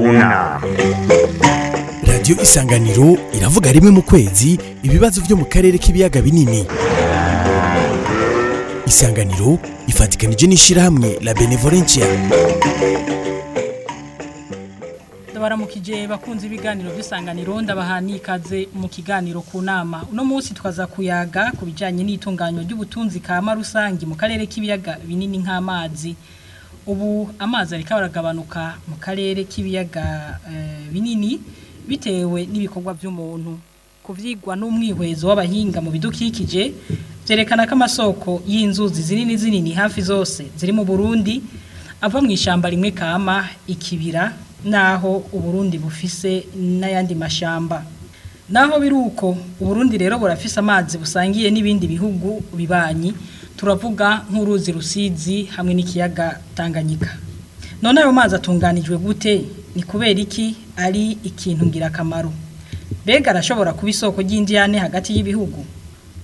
nama radiyo isanganiro iravuga rimwe mu kwezi ibibazo byo mu karere k'ibiyaga binini isanganiro ifatikanije n'ishyirahamwe la benevolencia baramukije bakunze ibiganiro by'isanganiro ndabahani ikaze mu kiganiro ku nama uno munsi twaza kuyaga ku bijyanye n'itunganywa ry'ubutunzi kama rusange mu karere k'ibiyaga binini nk'amazi ubu amazi ariko baragabanuka mu karere k'ibiyaga eh, binini bitewe n'ibikorwa by'umuntu kubyigwa n'umwihwezo w'abahinga mu bidukikije byerekana ko amasoko y'inzuzi zinini zinini hafi zose ziri mu burundi ava mu ishyamba rimwe kama ikibira n'aho uburundi bufise n'ayandi mashyamba naho biri uko uburundi rero burafise amazi busangiye n'ibindi bihugu bibanyi turavuga nk'uruzi rusizi hamwe n'ikiyaga tanganyika none ayo mazi atunganijwe gute ni kubera iki ari ikintu ngirakamaro mbega arashobora kuba isoko ry'indiyane hagati y'ibihugu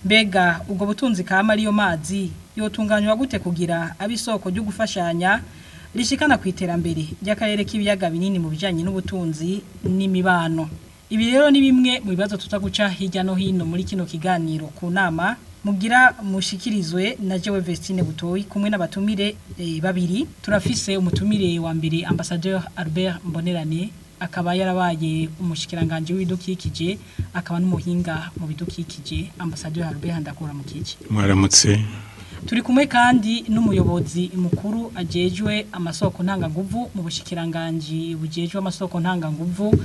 mbega ubwo butunzi kama ariyo mazi yotunganywa gute kugira abe isoko ryo gufashanya rishikana ku iterambere ry'akarere k'ibiyaga binini mu bijyanye n'ubutunzi n'imibano ibi rero ni bimwe mu bibazo tutaguca hirya no hino muri kino kiganiro ku nama mugira mushikirizwe na jewe Vestine Butoyi kumwe n'abatumire eh, babiri turafise umutumire wa mbere ambassadeur Albert Mbonerane akaba yarabaye umushikiranganje w'ibidukikije akaba n'umuhinga mu bidukikije ambassadeur Albert Ndakura mukiki mwaramutse turi kumwe kandi n'umuyobozi mukuru ajejwe amasoko ntanganguvu mu bushikiranganje bujejwe amasoko ntanganguvu nguvu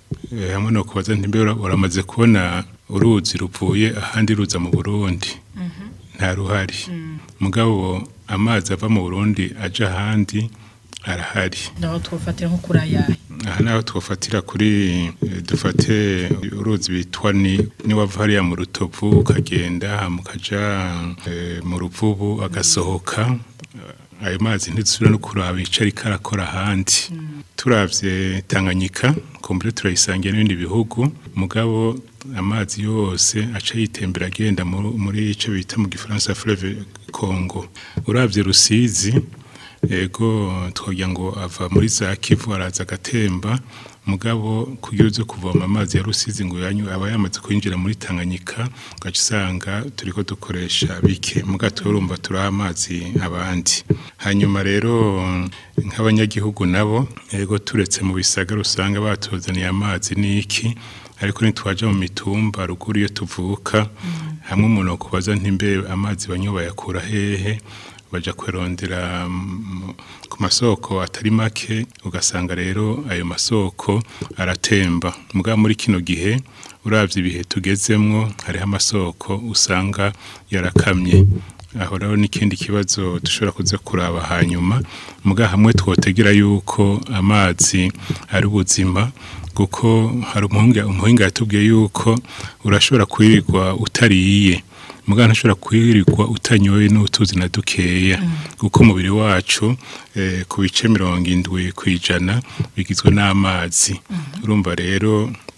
eh, hamwe no kubaza ntimbe uramaze kubona uruzi ruvuye ahandi ruza mu burundi mm-hmm. nta ruhari mm. mugabo amazi ava mu burundi aja ahandi arahari twofatira nko kuri ayahe aha naho twafatira kuri eh, dufate uruzi bitwa ni niwavariya mu rutovu ukagenda mukaja eh, mu ruvubu agasohoka ayo mazi ntidusubira no kuraba icarika arakora ahandi mm. turavye tanganyika kumbure turayisangiye n'ibindi bihugu mugabo amazi yose aca yitembera agenda muri icyo bita mu gifaransa fleuve congo Urabye rusizi ego twagira ngo ava muri za kivu araza agatemba mugabo kugira uze kuvoma amazi ya rusizi ngo yanyu aba yamaze kwinjira muri tanganyika ugaca usanga turi ko dukoresha bike mugabo turumva turaha amazi abandi hanyuma rero nk'abanyagihugu nabo ego turetse mu bisaga usanga batuzaniye amazi n'iki ariko ntitwaje mu mitumba ruguru iyo tuvuka mm. hamwe umuntu akubaza ntimbe amazi banywa bayakura hehe bajya kwirondera ku masoko atari make ugasanga rero ayo masoko aratemba mbwa muri kino gihe urabye ibihe tugezemwo hariho amasoko usanga yarakamye aho rero n'ikindi kibazo dushobora kuza kuraba hanyuma mbwa hamwe twotegera yuko amazi ari ubuzima kuko hari umuhinga yatubwiye yuko urashobora kwirirwa utariye muganga ntashobora kwirikwa utanyoye n'utuzi na dukeya kuko umubiri wacu eh, ku bice mirongo indwi ku ijana bigizwe n'amazi urumva rero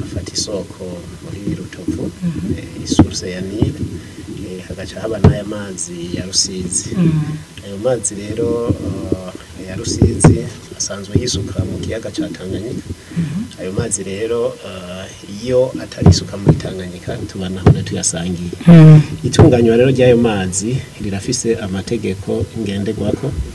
hafata isoko muri rutovu eh, isuse ya nili eh, hagaca haba n'aya mazi ya rusizi mm. ayo mazi rero eh, ya rusizi asanzwe yisuka mu kiyaga cya tanganyika mm-hmm. ayo mazi rero iyo atari isuka muri tanganyika tubanahora tuyasangiye mm. itunganywa rero ry'ayo mazi rirafise amategeko ngenderwako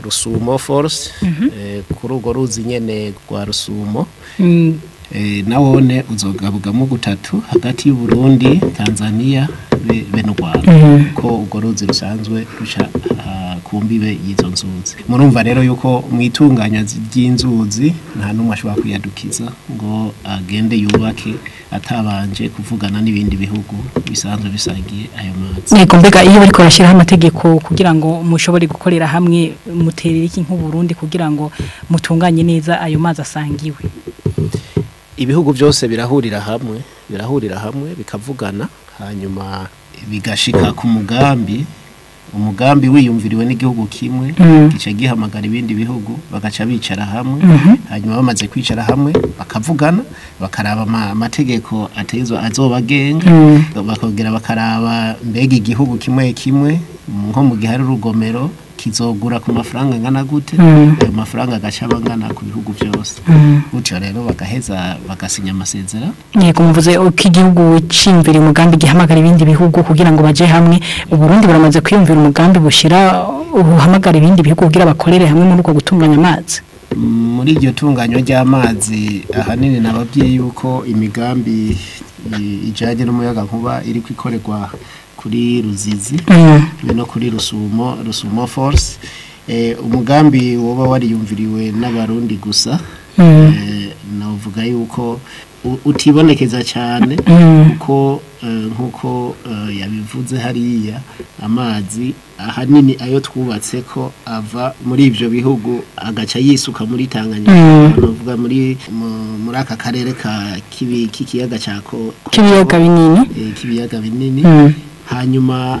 rusumo force mhm. kuri urwo ruzi nyine rwa rusumo mm. Eh, na wone uzogabugamo gutatu hagati y'uburundi tanzania be mhm. ko urwo ruzi rusanzwe ruca ah, ku mbibe y'izo nzuzi murumva rero yuko mu itunganya ry'inzuzi nta n'umwe ashobora kuyadukiza ngo agende yubake atabanje kuvugana n'ibindi bihugu bisanzwe bisangiye ayo mazi yego mbega iyo bariko barashyiraho amategeko kugira ngo mushobore gukorera hamwe muterere iki nk'uburundi kugira ngo mutunganye neza ayo mazi asangiwe ibihugu byose birahurira hamwe birahurira hamwe bikavugana hanyuma bigashika mm. ku mugambi umugambi wiyumviriwe n'igihugu kimwe mm. gice gihamagara ibindi bihugu bagaca bicara hamwe mm-hmm. hanyuma bamaze kwicara hamwe bakavugana bakaraba amategeko atezwa azobagenga mm. bakongera bakaraba mbega igihugu kimwe kimwe nko mu gihe ari urugomero kizogura ku mafaranga angana gute mm. ayo mafaranga agaca abangana ku bihugu byose mm. gutyo rero bagaheza bagasinya amasezerano yego muvuze uko igihugu wicimbira umugambi gihamagara ibindi bihugu kugira ngo bajye hamwe uburundi buramaze kwiyumvira umugambi bushyira uhamagara ibindi bihugu kugira bakorere hamwe muri uko gutunganya amazi muri iryo tunganya ry'amazi ahanini ababyeyi yuko imigambi ijyanye n'umuyaga nkuba iri gukorerwa kuri ruzizi eh. no kuri rusumo rusumo force eh, umugambi woba wariyumviriwe n'abarundi gusa eh. navuga yuko utibonekeza cyane kuko nk'uko yabivuze hariya amazi ahanini ayo twubatse ko ava muri ibyo bihugu agaca yisuka muri tanganyika navuga muri muri aka karere ka k'ikiyaga cya ko k'ibiyaga binini hanyuma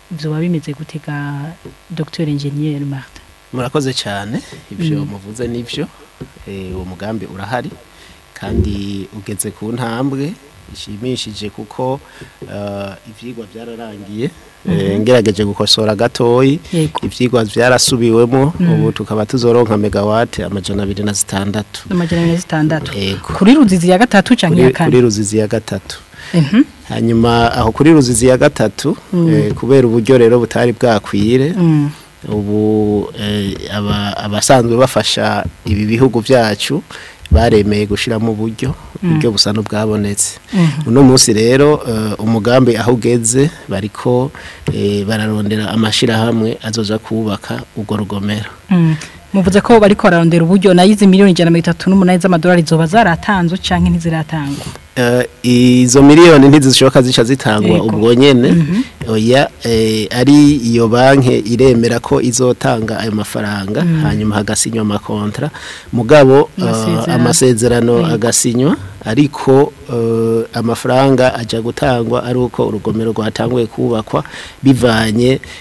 byoba bimeze gutega dr engineer marta murakoze cyane ibyo mm. muvuze n'ibyo eh, uwo mugambi urahari kandi ugeze ku ntambwe ishimishije kuko eh, ibyigwa byararangiye eh, mhm. ngerageje gukosora gatoyi ibyigwa byarasubiwemo mm. ubu tukaba tuzoronka megawate amajana abiri na zitandatu amajana abiri na zitandatu kuri ruzizi ya gatatu cyangwa iya kane kuri ruzizi ya gatatu Mhm. hanyuma aho kuri ruzizi ya gatatu mm. eh, kubera uburyo rero butari bwakwire mm. ubu eh, abasanzwe bafasha ibi bihugu byacu baremeye gushyiramo mm. uburyo uburyo busa n'ubwabonetse mm-hmm. uno munsi rero eh, umugambi aho ugeze bariko bararondera amashyirahamwe azoza kubaka urwo rugomero muvuze ko bariko bararondera uburyo na yizi miliyoni 138 z'amadolari zoba zaratanzwe canke ntiziratangwa eh, izo miliyoni ntizishoka zica zitangwa ubwo nyene mhm. oya eh, ari iyo banki iremera ko izotanga ayo mafaranga mm. hanyuma hagasinywa amakontra mugabo eh, amasezerano mm. agasinywa ariko eh, amafaranga ajya gutangwa ari uko urugomero rwatanguye kubakwa bivanye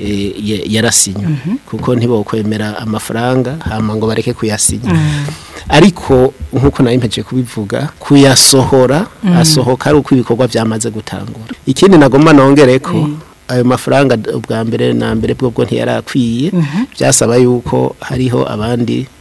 eh. Eh, yarasinywa mhm. kuko ntibokwemera amafaranga hama ngo bareke kuyasinya mm. ariko nk'uko nawe mpeje kubivuga kuyasohora mm. asohoka ari uko ibikorwa byamaze gutangura ikindi nagomba nongere ko ayo mafaranga ubwa mbere na mbere bwo bwo ntiyarakwiye mhm. byasaba yuko hariho abandi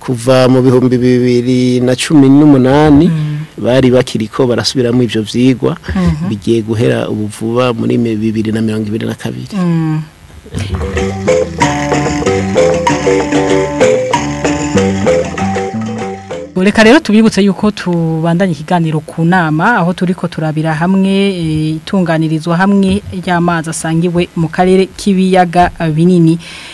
kuva mu bihumbi bibiri na cumi n'umunani mm. bari bakiri ko barasubiramo ibyo byigwa mm-hmm. bigiye guhera ubu muri bibiri na mirongo ibiri na kabiri reka rero tubibutse yuko tubandanye ikiganiro ku nama aho turi ko turabira hamwe e, itunganirizwa hamwe ry'amazi asangiwe mu karere k'ibiyaga binini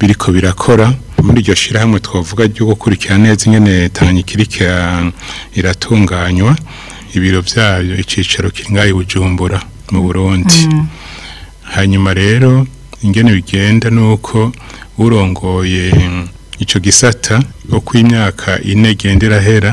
biriko birakora muri iryo shyirahamwe twavuga ryo gukurikirana neza ingene tangikirika iratunganywa ibiro byayo icyicaro kiri ngaho bujumbura mu burundi mm. hanyuma rero ingene bigenda ni uko urongoye icyo gisata uko imyaka ine igendera hera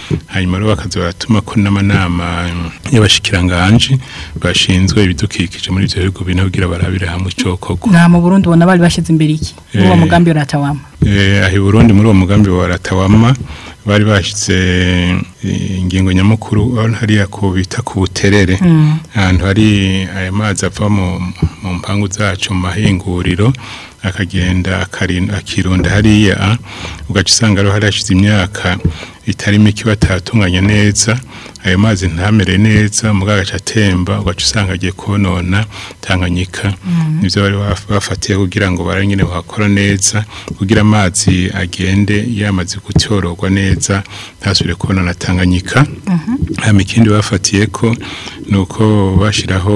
hanyuma rero bakaza baratuma ko n'amanama y'abashikiranganje bashinzwe ibidukikije muri ibyo bihugu bine kugira barabire hamwe icyo koko nta mu burundi ubona bari bashyize imbere iki muri uwo mugambi wa ratawama ahi burundi muri uwo mugambi wa ratawama bari bashyitse eh, ingingo nyamukuru hariya ku bita ku buterere mm. ahantu hari aya mazi ava mu mpangu zacu mu mahinguriro akagenda akirunda hariya ugaca usanga ariho harashize imyaka itari mike batatunganya neza ayo mazi ntamere neza mugabo agaca atemba ugaca usanga agiye konona tanganyika mm-hmm. nibyo bari bafatiye kugira ngo baranyine bahakora neza kugira amazi agende yamaze gutororwa neza ntasubire konona tanganyika mikindi mm-hmm. bafatiye ko ni uko bashyiraho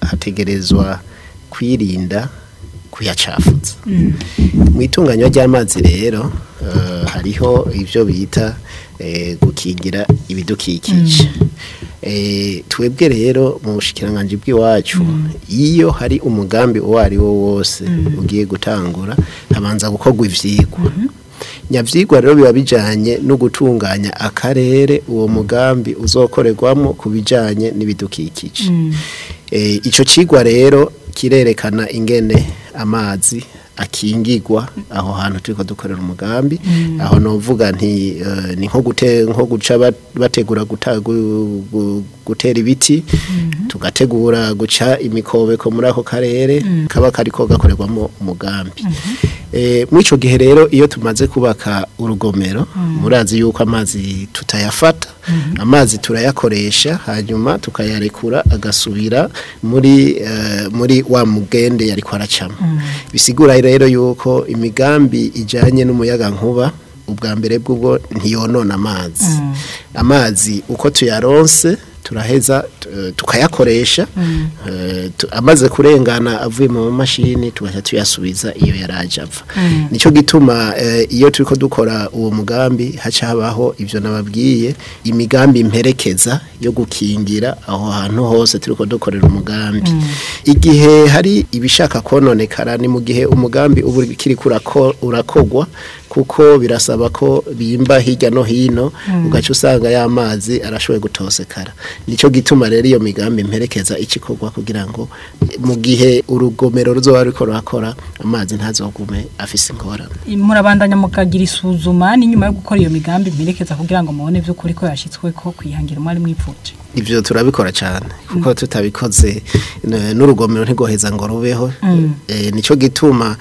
hategerezwa kwirinda kuyacafutsa mu itunganywa ry'amazi rero eh, hariho ibyo bita eh, gukingira ibidukikije eh, twebwe rero mu bushikiranganji bw'iwacu iyo hari umugambi uwo ari wo wose ugiye gutangura habanza gukorwa ibyigwa nyabyigwa rero biba bijyanye no gutunganya akarere uwo mugambi uzokorerwamo ku bijyanye n'ibidukikije mm. icyo kigwa rero kirerekana ingene amazi akingigwa aho hantu turi dukorera umugambi mm. aho ntuvuga eh, ni nko guca bategura gutera ibiti mm-hmm. tugategura guca imikobeko muri ako karere mm. kaba kariko gakorerwamo umugambi mm-hmm. Eh, icyo gihe rero iyo tumaze kubaka urugomero mm. murazi yuko amazi tutayafata mm-hmm. amazi turayakoresha hanyuma tukayarekura agasubira muri eh, muri wa mugende yari kwaracamo mm. bisigura rero yuko imigambi ijyanye n'umuyaga nkuba ubwa mbere bw'ubwo ntiyonona amazi mm. amazi uko tuyaronse turaheza tukayakoresha mm. eh, amaze kurengana avuye mu mashini tugahita tuyasubiza iyo yari ajapfa mm. nicyo gituma eh, iyo turi ko dukora uwo mugambi haca habaho ibyo nababwiye imigambi imperekeza yo gukingira aho hantu hose turi ko dukorera umugambi mm. igihe hari ibishaka kononekara ni mu gihe umugambi uba ukiri urakogwa kuko birasaba ko bimba hirya no hino hmm. ugaca usanga ya mazi arashoboye gutosekara nicyo gituma rero iyo migambi mperekeza ikikorwa kugira ngo mu gihe urugomero ruzoba ariko rurakora amazi ntazogume afise ingorane murabandanya mukagira isuzuma ni nyuma yo gukora iyo migambi mperekeza kugira ngo mubone by'ukuri ko yashyitswe ko kwihangira umwari mwipfuje ibyo turabikora cyane kuko mm. tutabikoze n'urugomero ntigoheza ngo rubeho mm. e, nicyo gituma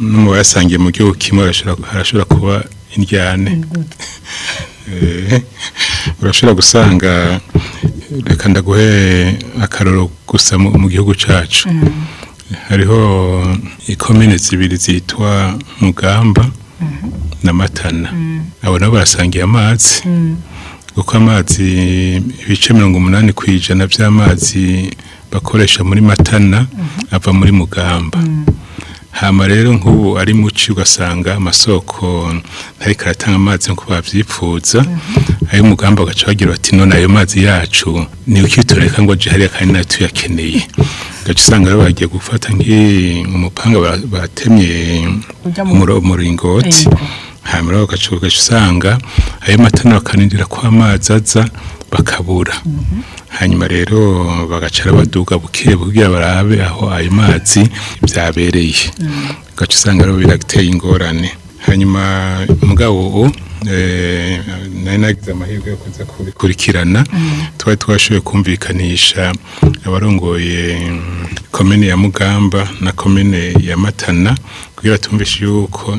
n'uwayasangiye mu gihugu kimwe harashobora kuba injyane mm. eh, urashobora gusanga reka ndaguhe akararo gusa mu gihugu cyacu mm. hariho ikomine zibiri zitwa mugamba na matana abona nabo barasangiye amazi kuko amazi ibice mirongo umunani ku ijana by'amazi bakoresha muri matana mhm. ava muri mugamba mm. hama rero nk'ubu ari muci ugasanga amasoko ntari karatanga amazi nk'uko babyifuza mhm. ayo mugamba bagaca bagira bati none ayo mazi yacu ni ukitureka ngo jihariya kandi nayo tuyakeneye ugaca usanga rero bagiye gufata nk'umupanga batemye umuringoti hanyuma bagaca usanga ayo mata bakanindira ko amazi aza bakabura mm-hmm. hanyuma rero bagacara baduga buke kugira barabe aho ayo mazi byabereye ugaca mm. usanga rero birateye ingorane hanyuma umugabo wo eh, nari nagize amahirwe yo kuza kubikurikirana mm. twari twashoboye kumvikanisha abarongoye komine ya mugamba na komine ya matana kugira tumvishe yuko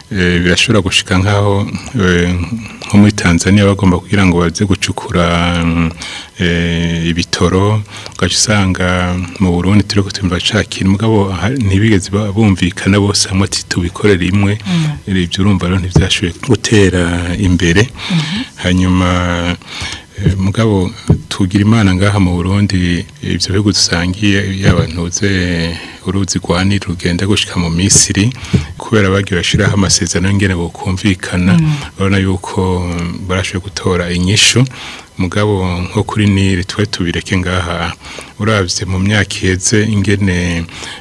Eh, birashobora gushika nk'aho eh, nko muri tanzania bagomba kugira ngo baze gucukura mm, eh, ibitoro ugahita usanga mu burundi turi kutumvashakira umugabo ntibigeze bumvikana bose hamwe ati tubikore rimwe mm. ibyo urumva rero ntibyashoboye gutera imbere mm-hmm. hanyuma Eh, mugabo tugira imana ngaha mu burundi ibyo bihugu dusangiye yaba ntuze eh, uruzi rwa nili rugenda gushika mu misiri kubera bagiye bashyiraho amasezerano y'ingene bukumvikana mm. urabona yuko mm, barashoboye gutora inyishu mugabo nko kuri nili twe tubireke ngaha urabye mu myaka iheze ingene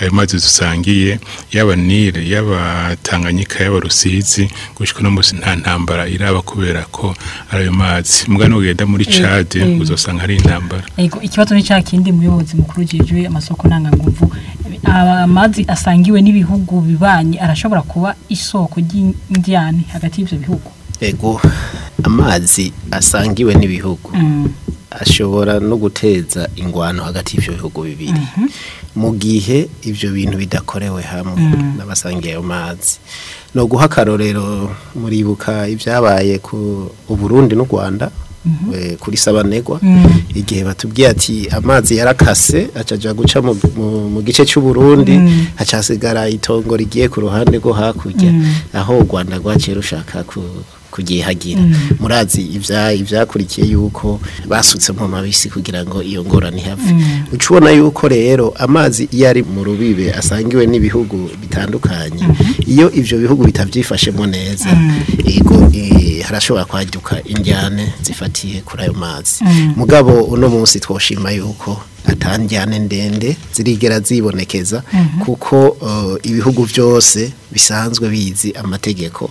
ayo mazi dusangiye yaba nire yaba tanganyika yaba rusizi gushika uno munsi nta ntambara iraba kubera ko ari ayo mazi mbwa n'ugenda muri eh, cade uzasanga hari intambara ikibazo ni cya kindi muyobozi mukuru jejwe amasoko ntanganguvu amazi asangiwe n'ibihugu bibanye arashobora kuba isoko ry'indyane hagati y'ibyo bihugu yego amazi asangiwe n'ibihugu mm. ashobora no guteza ingwano hagati y'ibyo bihugu bibiri mm-hmm. mu gihe ibyo bintu bidakorewe hamwe mm. n'abasangiye ayo mazi ni uguha akarorero muribuka ibyabaye ku Burundi n'u rwanda Mhm. Eh, kuri sabanegwa mm. igihe batubwiye ati amazi yarakase acajya guca mu gice cy'uburundi hacasigara mm. itongo rigiye ku ruhande rwo hakurya mm. aho u rwanda rwaciye rushaka kugihagira murazi ibyakurikiye yuko basutsemo mabisi kugira ngo iyo ngorane ihave uca ubona yuko rero amazi iyo ari mu rubibe asangiwe n'ibihugu bitandukanye mm-hmm. iyo ibyo bihugu bitabyifashemo neza eh, harashobora kwaduka injyane zifatiye kuri ayo mazi mm. mugabo uno munsi twoshima yuko atanjyane ndende zirigera zibonekeza mm-hmm. kuko uh, ibihugu byose bisanzwe bizi amategeko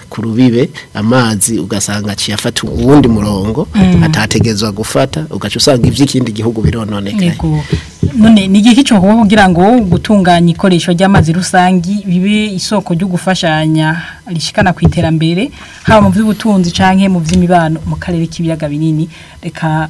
ku amazi ugasanga aciye afata uwundi murongo mm. atategezwa gufata ugaca usanga iby'ikindi gihugu birononekaye none ni igihe cyo kugira ngo gutunganya ikoresho ry'amazi rusange bibe isoko ryo gufashanya rishikana ku iterambere haba mu by'ubutunzi cyangwa mu by'imibano mu karere k'ibiyaga binini reka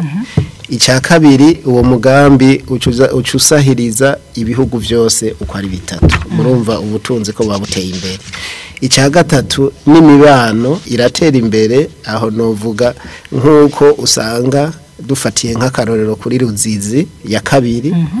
mm-hmm. icya kabiri uwo mugambi uca ibihugu byose uko ari bitatu mm-hmm. murumva ubutunzi ko babuteye imbere icya gatatu n'imibano iratera imbere aho navuga nk'uko usanga dufatiye nk'akarorero kuri runzizi ya kabiri mhm.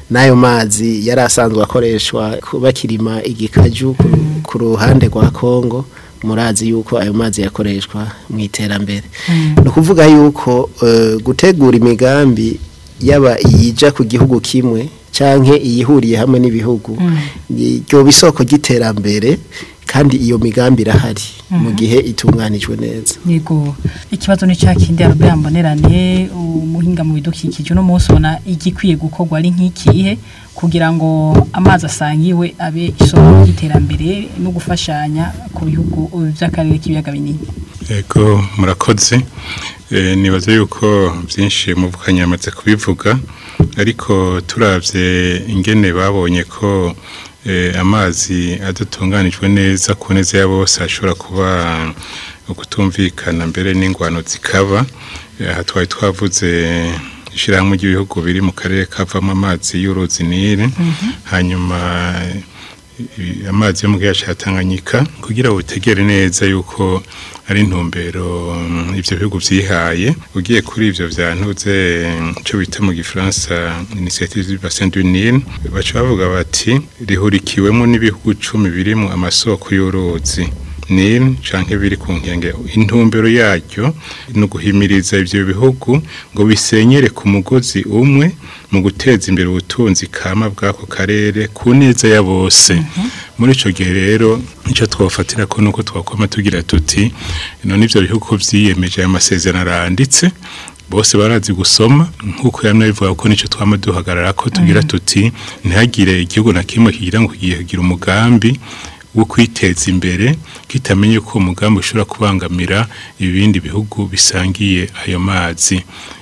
n'ayo mazi yari asanzwe akoreshwa bakirima igikaju ku mm. ruhande rwa kongo murazi yuko ayo mazi yakoreshwa mu iterambere mm. ni ukuvuga yuko eh, gutegura imigambi yaba iyija ku gihugu kimwe cyangwa iyihuriye hamwe n'ibihugu ryoba bisoko ry'iterambere kandi iyo migambi irahari mhm. mu gihe itunganijwe neza yego ikibazo ni cya kindi arabura mbonerane umuhinga mu bidukikije uno munsi ubona igikwiye gukorwa ari nk'ikihe kugira ngo amazi asangiwe abe isoko ry'iterambere no gufashanya ku bihugu by'akarere k'ibiyaga binini yego murakoze e, nibaza yuko byinshi muvukanye amaze kubivuga ariko turabye ingene babonye ko Eh, amazi adatunganijwe neza ku neza ya bose hashobora kuba ukutumvikana mbere n'ingwano zikaba eh, aha twari twavuze ishyirahamwe ry'ibihugu biri mu karere kavamo amazi y'uruzi nile mhm. hanyuma amazi yo mu gace Tanganyika kugira utegere neza yuko ari intumbero mm, ibyo bihugu byihaye ugiye kuri ibyo byantuze cyo bita mu gifaransa initiative du bassin du Nil baca bavuga bati rihurikiwemo n'ibihugu cumi birimo amasoko y'uruzi nil canke biri ku nkenge intumbero yaryo no guhimiriza ibyo bihugu ngo bisenyere ku mugozi umwe mu guteza imbere ubutunzi kama bw'ako karere ku neza ya bose mhm. muri icyo gihe rero ico twofatira ko nuko twakoma tugira tuti none ivyo bihugu byiyemeje aya masezerano aranditse bose barazi gusoma nkuko yamwe bivuga ko nico twama duhagarara ko tugira mhm. tuti ntihagire igihugu na kimwe kigira ngo kigira umugambi wo kwiteza imbere kitamenye ko umugambi ushobora kubangamira ibindi bihugu bisangiye ayo mazi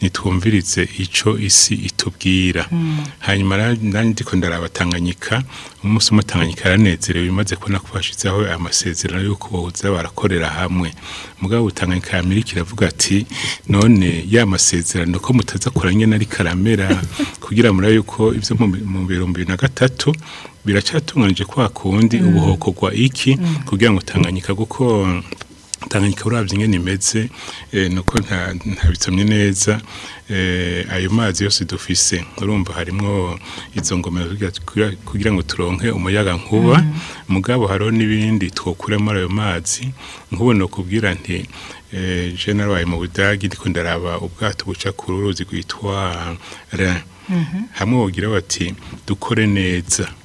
nitwumviritse icyo isi itubwira hmm. hanyuma nanjye ndiko ndarabatanganyika umunsi umwe tanganyika yaranezerewe bimaze kubona ko bashyitseho amasezerano y'uko baza barakorera hamwe mugabo tanganyika ya iravuga ati none ya masezerano ko mutaza kuranye na rikaramera kugira murabe yuko ibyo mu bihumbi bibiri na gatatu biracatunganije kwa kundi hmm. ubuhoko gwa iki hmm. kugira ngo tanganyika kuko tanganyika urabya ingene imeze eh, nuko ntabitsamye neza eh, ayo mazi yose dufise urumva harimo izo ngomero kugira ngo turonke umuyaga nkuba mm. mugabo hariho n'ibindi twokura muri ayo mazi nkubona ukubwira nti eh, jenerawayi mu budage ndiko ndaraba ubwato buca ku ruzi rwitwa mhm. hamwe bagira bati dukore neza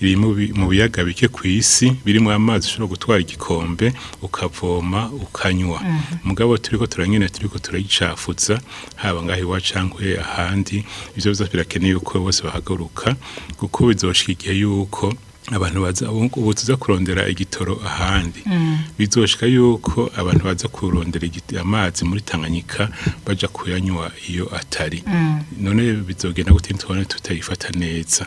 iri mu biyaga bike ku isi birimo amazi ushobora gutwara igikombe ukavoma ukanywa mugabo turi ko turanywa nyine turi ko turayicafutsa haba ngaho iwacu cyangwa ahandi ibyo byose birakeneye yuko bose bahaguruka kuko bizoshika igihe yuko abantu baza ubu tuza kurondera igitoro ahandi mm. bizoshika yuko abantu baza kurondera amazi muri Tanganyika bajya kuyanywa iyo atari mm. none bizogenda gute ntitubona tutayifata neza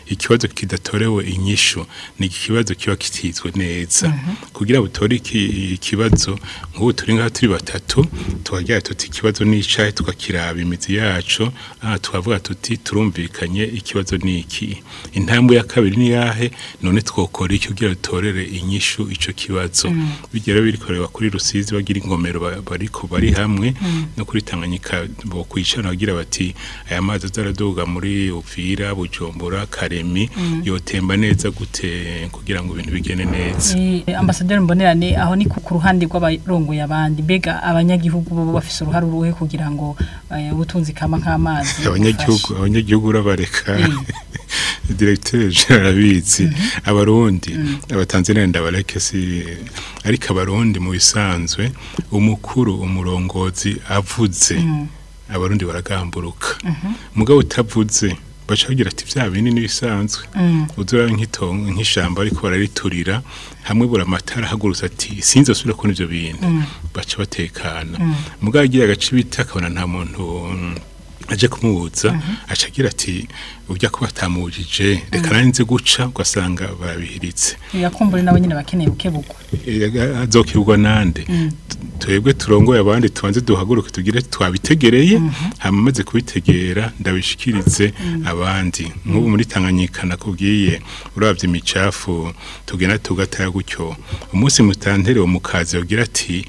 ikibazo kidatorewe inyishu ni ikibazo kiba kititwe neza mm-hmm. kugira ngo ikibazo nk'ubu turi ngaho turi batatu tukagira tuti ikibazo ni tukakiraba imizi yacu ah, twavuga tuti turumvikanye ikibazo ni iki intambwe ya kabiri ni yahe none twokora iki kugira dutorere inyishu icyo kibazo mm. bijya rero bikorewa kuri rusizi bagira ingomero bari hamwe mm. no kuri tanganyika bakwicara bagira baratubwira bati aya mazi azaradoga muri upfira bujumbura karemi mm. yotemba neza gute kugira ngo ibintu bigende neza eh, ambasaderi mbonerane aho ni ku ruhande rw'abarongoye abandi mbega abanyagihugu bo bafise uruhare uruhe kugira ngo eh, ubutunzi kama nk'amazi abanyagihugu abanyagihugu urabareka eh. directeur general abizi mm-hmm. abarundi mm. abatanzania ndabareke si ariko abarundi mu bisanzwe umukuru umurongozi avutse. Mm. abarundi baragamburuka mugabo utavuze baca bagira ati bya binini bisanzwe mm. uzoba nk'ishyamba ariko barariturira hamwe buri amatara ahagurutse ati sinzi asubira kubona ibyo bintu mm. baca batekana mm. mugabo agira agace bita akabona nta muntu aje kumubuza mhm. aca ati ujya kuba atamubujije reka mhm. nzi guca ugasanga babihiritse yakumbura nabo nyine bakeneye bukebuko azokibwa nande mm. twebwe turongoye abandi tubanze duhaguruke tugire twabitegereye mhm. hanyuma kubitegera ndabishikirize mm. abandi nk'ubu muri tanganyika nakubwiye urabye imicafu tugenda tugataya gutyo umunsi mutantere wo mukazi ugira ati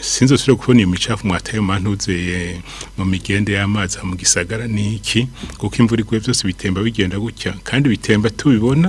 sinzi usubira kubona iyo micafu mwataye mantuze mu migende y'amazi mu gisagara ni iki kuko imvura iguye byose bitemba bigenda gutya kandi bitemba tubibona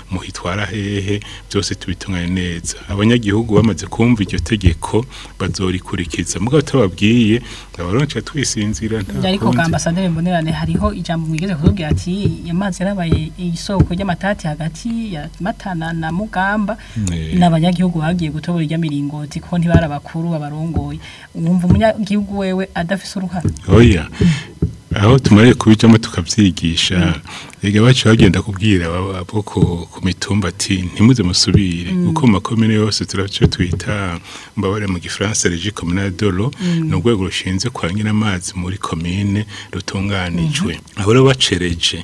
muhitwara hehe byose tubitunganye neza abanyagihugu bamaze kumva iryo tegeko bazorikurikiza mugabo tutababwiye bukwiye ndabaronce twisinzira nta ariko gambasadere mbonerane hariho ijambo mwigeze kutubwira ati amazi yarabaye isoko ry'amatati hagati ya matana na mugamba n'abanyagihugu bagiye gutobora irya miringoti kuko ntibarabakuru abarongoye umwumva umunyagihugu wewe adafise uruhara aho tumareye kubijyamo tukabyigisha rege abacu bagenda kubwira abo ku mitumba ati ntimuze musubire kuko mm. mu makomine yose turacyo twita mbabare mu gifaransa regi komine dolo mm. ni urwego rushinzwe kwa amazi muri komine rutunganijwe mm-hmm. aho rero bacereje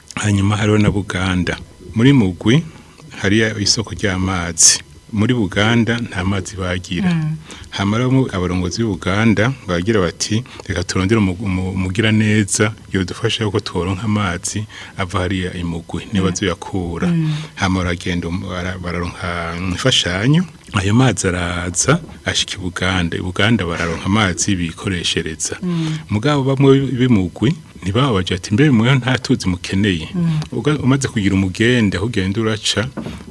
hanyuma hariho na buganda muri mugwi hari isoko ry'amazi muri buganda nta mazi bagira mm. hamaramo abarongozi b'Uganda bagira bati reka turondere umugira neza yodufasha yuko turonka amazi ava hariya imugwi mm. niba tuyakura mm. hama baragenda bararonka imfashanyo ayo mazi araza ashika ibuganda ibuganda bararonka amazi bikoreshereza mm. mugabo bamwe bimugwi ntibabaje ati mbe mwe nta tuzi mukeneye umaze kugira umugende aho ugenda uraca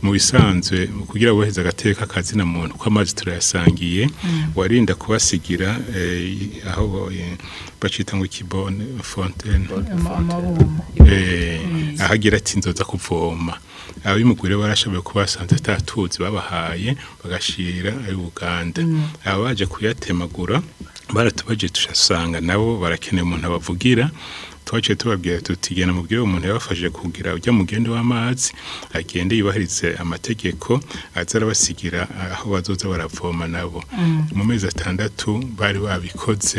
mu bisanzwe kugira woheze agateka akazina muntu ko amazi turayasangiye warinda kubasigira eh, aho eh, bacita ngo kibone Fontaine eh, aho agira ati nzoza kuvoma abimugure barashoboye kubasanze atatuzi babahaye bagashira ari Uganda mm. abaje kuyatemagura baratubaje tushasanga nabo barakeneye umuntu abavugira twaciye tubabwira tuti mu mubwire umuntu yabafashije kugira ujya mugende w'amazi agende yubahirize amategeko aza arabasigira aho bazoza baravoma nabo mm. mu mezi atandatu bari babikoze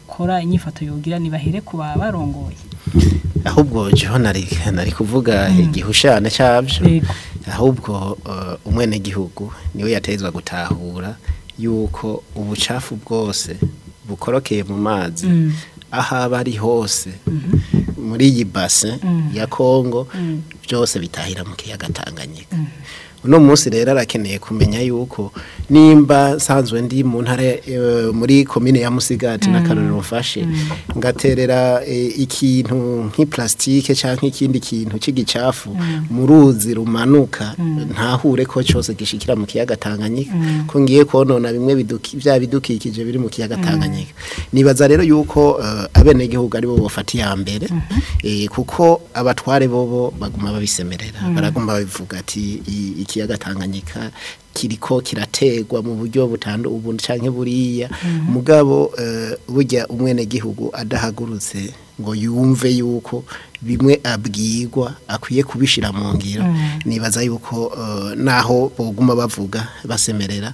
yokora inyifato yugira nibahere ku barongoye ahubwo jeho nari kuvuga mm. igihushana cyabyo ahubwo eh, umwenegihugu niwe yatezwa gutahura yuko ubucafu bwose bukorokeye mu mazi mm. aha aba ari hose mm-hmm. muri iyi base mm. ya kongo mm. byose bitahira mu kiyaga tanganyika uno munsi rero arakeneye kumenya yuko nimba nsanzwe ndi mu ntara eh, muri komine ya musigati na mm. karorero mfashe mm. ngaterera eh, ikintu nk'ipulasitike cyangwa nk'ikindi kintu cy'igicafu mm. mu ruzi rumanuka ntahure ko cyose gishikira mu kiyaga tanganyika ko ngiye konona bimwe bya bidukikije biri mu kiyaga tanganyika nibaza rero yuko eh, abenegihugu ari bo bafata iya mbere mm-hmm. kuko abatware bobo baguma babisemerera baraguma babivuga ati ikiyaga tanganyika kiriko kirategwa mu buryo butandu ubundi canke buriya mhm. mugabo eh, burya umwene gihugu adahagurutse ngo yumve yuko bimwe abwirwa akwiye kubishira mu ngiro mhm. nibaza yuko eh, naho boguma bavuga basemerera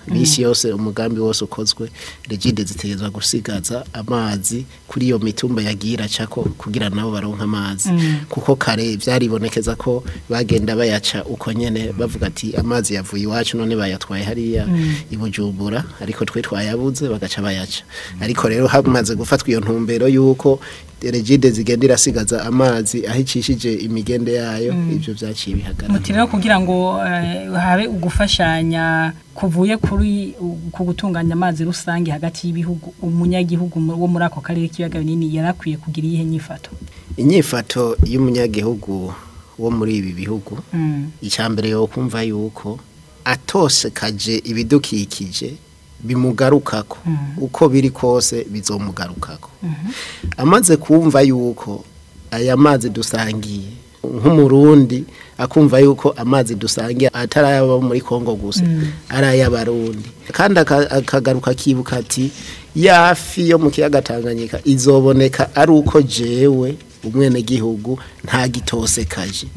n'isi yose umugambi wose wose ukozwe regide zitegerezwa gusigaza amazi kuri iyo mitumba yagiye iracako kugira nabo baronka amazi mm. kuko kare byaribonekeza ko bagenda bayaca uko nyene bavuga ati amazi yavuye iwacu none bayatwaye hariya mm. ibujumbura ariko twe twayabuze bagaca bayaca ariko rero hamaze gufatwa iyo ntumbero yuko regide zigenda irasigaza amazi ahicishije imigende yayo mm. ibyo byaciye bihagarara mutirero kugira ngo eh, habe ugufashanya kuvuye kuri ku gutunganya amazi rusange hagati y'ibihugu umunyagihugu wo muri ako karere k'ibiyaga binini yarakwiye kugira iyihe nyifato inyifato y'umunyagihugu wo muri ibi bihugu mm. icya mbere yo kumva yuko atosekaje ibidukikije bimugarukako mm-hmm. uko biri kose bizomugarukako mm-hmm. amaze kumva yuko aya mazi dusangiye nk'umurundi akumva yuko amazi dusangiye atari muri congo gusa mm-hmm. ari ay'abarundi kandi akagaruka akibuka ati yafi yo mu kiyaga tanganyika izoboneka ari uko jewe umwenegihugu ntagitosekaje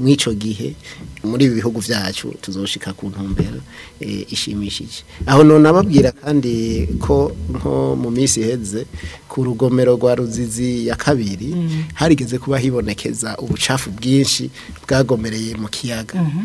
nk'icyo mm. gihe muri ibi bihugu byacu tuzoshika ku ntumbero eh, ishimishije aho none ababwira kandi ko nko mu minsi iheze ku rugomero rwa ruzizi ya kabiri mm. harigeze kuba hibonekeza ubucafu bwinshi bwagomereye mu kiyaga mm-hmm.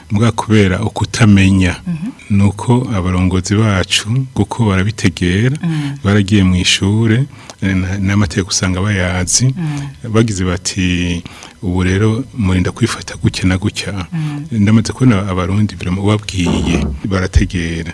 mbwa kubera ukutamenya mm-hmm. nuko abarongozi bacu kuko barabitegera mm. baragiye mu ishuri eh, n'amategeko usanga bayazi mm. bagize bati ubu rero murinda kwifata gutya na gutya mm. ndamaze kubona abarundi ubabwiye barategera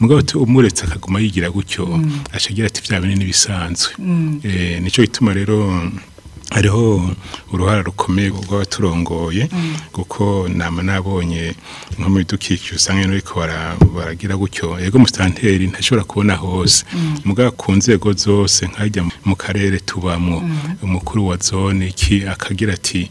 mugabo umuretse akaguma yigira gutyo mm. acagira ati bya binini bisanzwe mm. eh, nicyo gituma rero hariho uruhara rukomeye rw'abaturongoye kuko nama nabonye nko mu bidukikije usanga ariko baragira gutyo yego musitanteri ntashobora kubona hose mm. mbwa ku nzego zose nkajya mu karere tubamo mm. umukuru wa zone iki akagira ati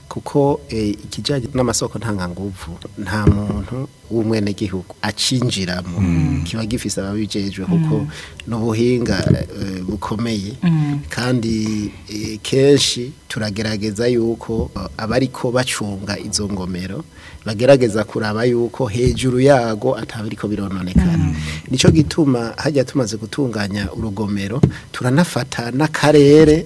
kuko eh, ikijyanye n'amasoko ntanganguvu nta muntu w'umwenegihugu acinjiramo mm. kiba gifite ababijejwe kuko n'ubuhinga eh, bukomeye kandi kenshi turagerageza yuko abariko bacunga izo ngomero bagerageza kuraba yuko hejuru yago atabiriko birononekana mm. nico gituma hajya tumaze gutunganya urugomero turanafata n'akarere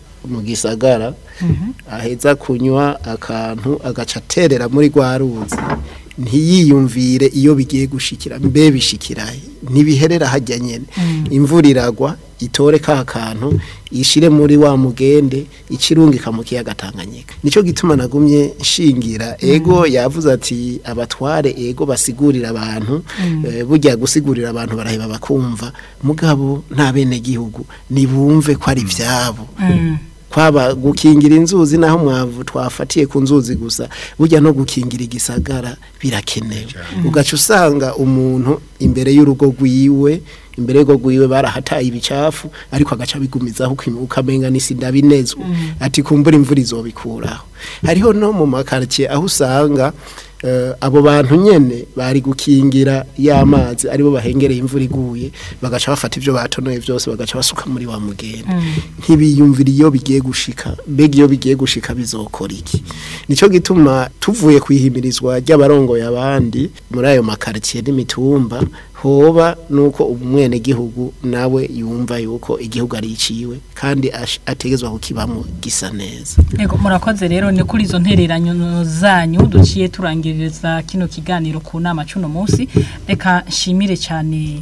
mu gisagara mhm. aheza kunywa akantu agaca aterera muri rwa ruzi ntiyiyumvire iyo bigiye gushikira mbe bishikira n’ibiherera hajya nyine mm. imvura iragwa itore ka kantu ishire muri wa mugende ikirungika mu kiyaga Tanganyika nicyo gituma nagumye nshingira mm. ego yavuze ati abatware ego basigurira abantu mm. eh, burya gusigurira abantu baraheba bakumva mugabo nta bene gihugu nibumve ko ari ibyabo kwaba gukingira inzuzi naho mwavu twafatiye ku nzuzi gusa burya no gukingira igisagara birakenewe ugaca usanga umuntu imbere y'urugo rwiwe imbere y'ubwo rwiwe barahataye ibicafu ariko agaca bigumizaho ukamenga n'isi ndabinezwe mm. ati kumbura imvura izobikuraho hariho no mu makaritsiye aho usanga eh, abo bantu nyene bari gukingira y'amazi aribo bahengereye imvura iguye bagaca bafata ibyo batonoye byose bagaca basuka muri wa mugenda mm. nkibiyumvira iyo bigiye gushika mbega iyo bigiye gushika bizokora iki nicyo gituma tuvuye ku ihimirizwa ry'abarongoye abandi muri ayo makaritsiye n'imitumba hoba nuko umwene gihugu nawe yumva yuko igihugu ari iciwe kandi ategezwa kukibamo gisa neza yego murakoze rero ni kuri izo ntereranyo zanyu duciye turangiriza kino kiganiro ku nama cy'uno munsi reka nshimire cyane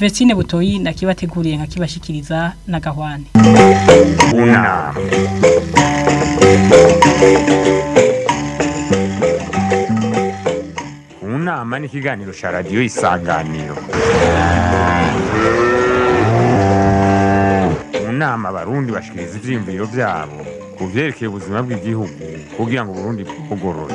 Vestine Butoyi nakibateguriye nkakibashikiriza na gahwane Una Unama ni ikiganiro cya radiyo isanganiro mu nama abarundi bashikiriza ibyiyumviro byabo ku byerekeye ubuzima bw'igihugu kugira ngo Burundi bwugorore